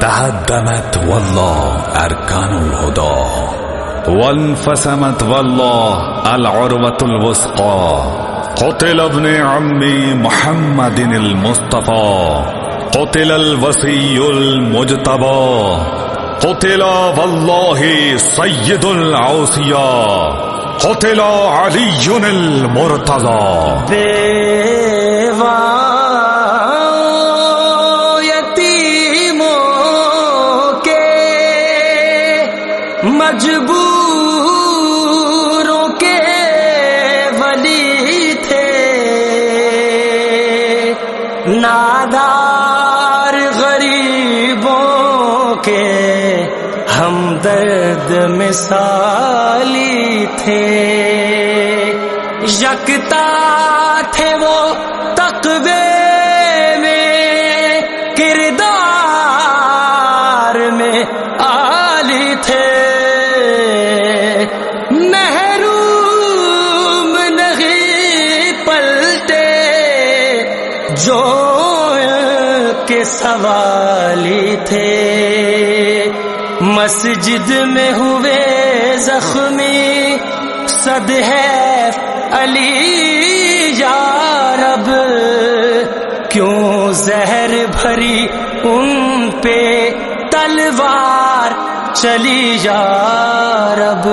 تهدمت والله أركان الهدى. وانفسمت والله العروة الوسقى قتل ابن عمي محمد المصطفى. قتل الوسي المجتبى. قتل والله سيد العوسيا قتل علي المرتضى. دیوان کے ہم درد مثالی تھے۔ یکتا تھے وہ تقوی مسجد میں ہوئے زخمی صد ہے علی، یا رب، کیوں زہر بھری ان پہ تلوار؟ چلی جا رب۔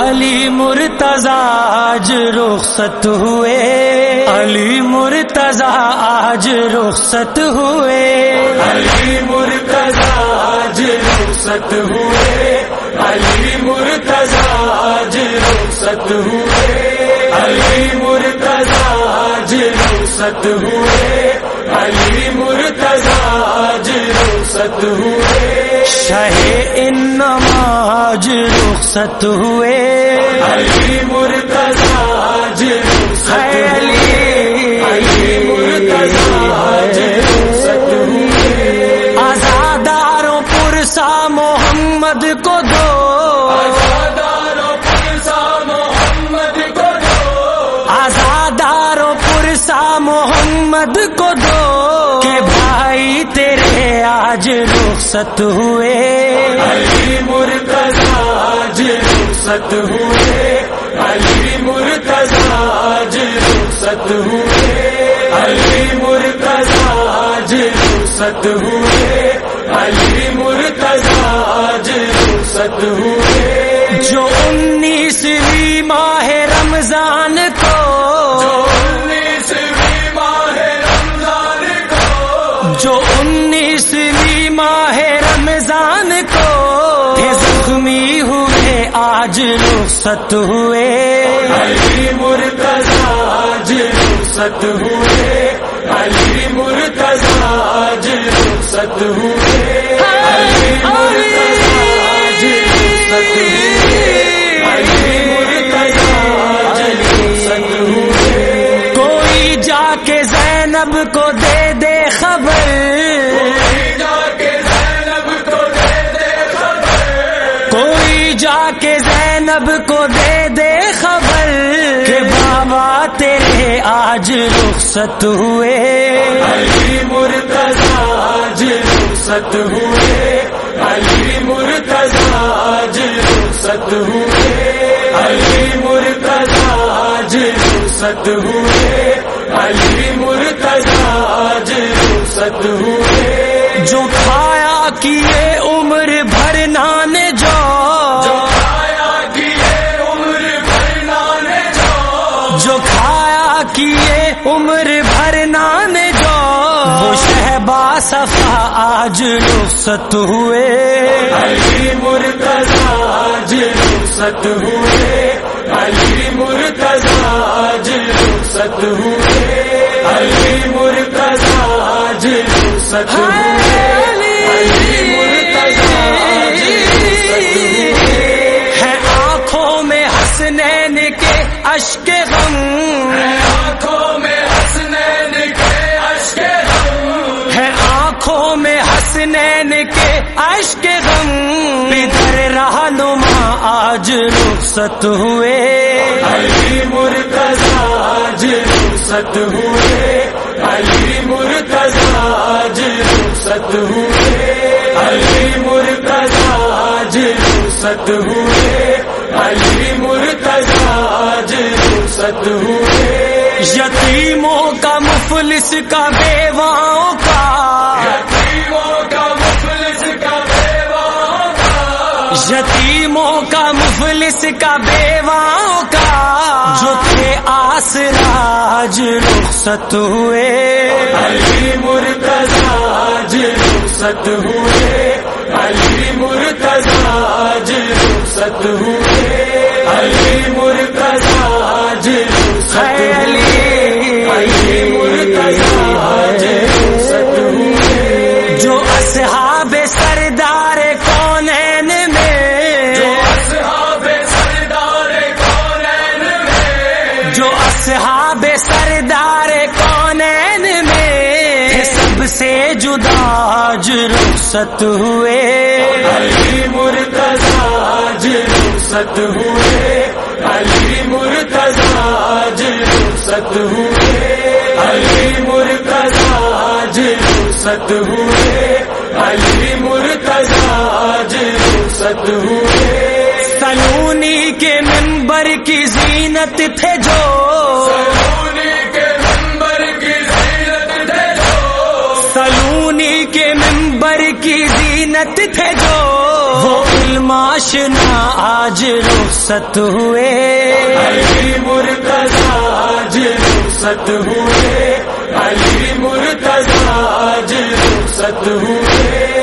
علی مرتضی آج رخصت ہوئے۔ علی مرتضی آج رخصت ہوئے۔ علی مرتضی آج رخصت ہوئے۔ علی مرتضی آج رخصت ہوئے۔ علی مرتضی آج رخصت ہوئے۔ علی مرتضی رخصت ہوئے۔ شہ ان نماز رخصت ہوئے۔ علی مرتضی آج رخصت علی۔ رخصت ہوئے۔ آزاداروں پرسا محمد کو دو۔ رخصت ہوئے۔ علی مرتضی آج رخصت ہوئے۔ علی مرتضی آج رخصت ہوئے۔ علی مرتضی آج رخصت ہوئے۔ علی مرتضی آج رخصت ہوئے۔ جو انیسویں ماہ رمضان رخصت ہوئے۔ علی مرتضی آج رخصت ہوئے۔ علی مرتضی آج رخصت ہوئے۔ علی مرتضی آج رخصت ہوئے۔ آج رخصت ہوئے۔ علی مرتضی آج رخصت ہوئے۔ علی مرتضی آج رخصت ہوئے۔ علی مرتضی آج رخصت ہوئے۔ علی مرتضی آج رخصت ہوئے۔ جو کھایا کیے عمر بھر آج رخصت ہوئے۔ علی مرتضی آج رخصت ہوئے۔ علی مرتضی آج رخصت ہوئے۔ علی مرتضی آج رخصت حسنین کے اشک غم بدر رہنما آج رخصت ہوئے۔ علی مرتضی آج رخصت ہوئے۔ علی مرتضی آج رخصت ہوئے۔ علی مرتضی آج رخصت ہوئے۔ علی مرتضی آج رخصت ہوئے۔ یتیموں کا مفلس کا بیواؤں یتیموں کا مفلس کا بیواؤں کا جو تھے آسراج رخصت ہوئے۔ علی مرتضاج رخصت ہوئے۔ علی مرتضاج رخصت ہوئے۔ علی اصحاب سردار کونین میں؟ سب سے جدا آج رخصت ہوئے۔ علی مرتضی آج رخصت ہوئے۔ علی مرتضی آج رخصت ہوئے۔ علی مرتضی آج رخصت ہوئے۔ علی مرتضی آج رخصت ہوئے۔ سلونی کے ممبر کی زینت تھے جو کی زینت تھے جو وہ علماشنا آج رخصت ہوئے۔ علی مرتضی آج رخصت ہوئے۔ علی مرتضی آج رخصت ہوئے۔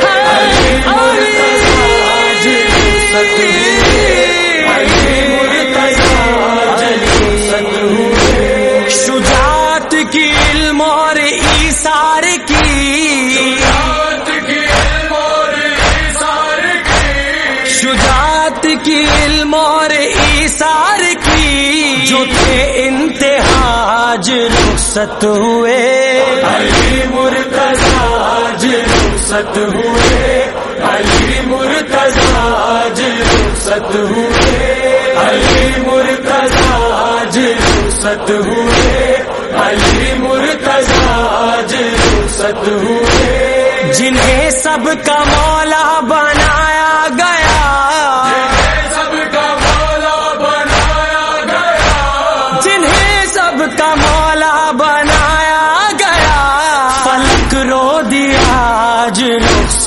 شجاعت کی علم اور ایثار کی جو تھے انتہاج رخصت ہوئے۔ علی مرتضی آج رخصت ہوئے۔ علی مرتضی آج رخصت ہوئے۔ علی مرتضی آج رخصت ہوئے۔ علی مرتضی آج رخصت ہوئے۔ جنہیں سب کا مولا بنایا گیا۔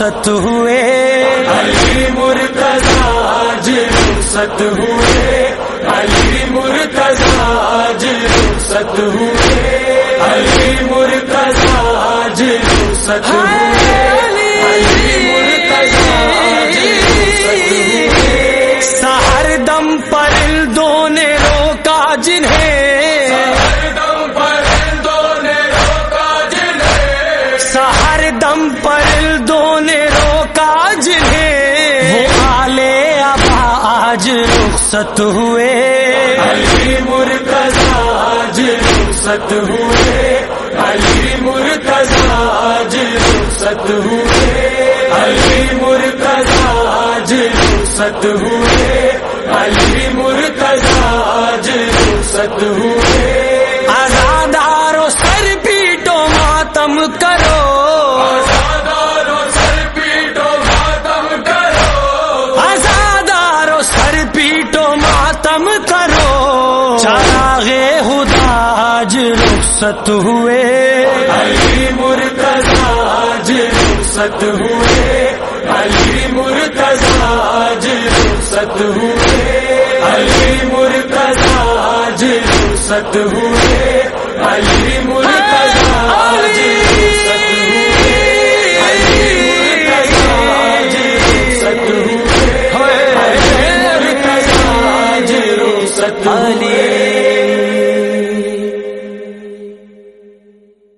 رخصت ہوئے۔ علی مرتضاج رخصت ہوئے۔ علی مرتضاج رخصت ہوئے۔ علی مرتضاج رخصت ہوئے۔ رخصت ہوئے۔ علی مرتضاج رخصت ہوئے۔ علی مرتضاج رخصت ہوئے۔ علی مرتضاج رخصت ہوئے۔ علی مرتضاج رخصت ہوئے۔ رخصت ہوئے۔ علی مرتضاج رخصت ہوئے۔ علی مرتضاج رخصت ہوئے۔ علی مرتضاج رخصت ہوئے۔ علی مرتضی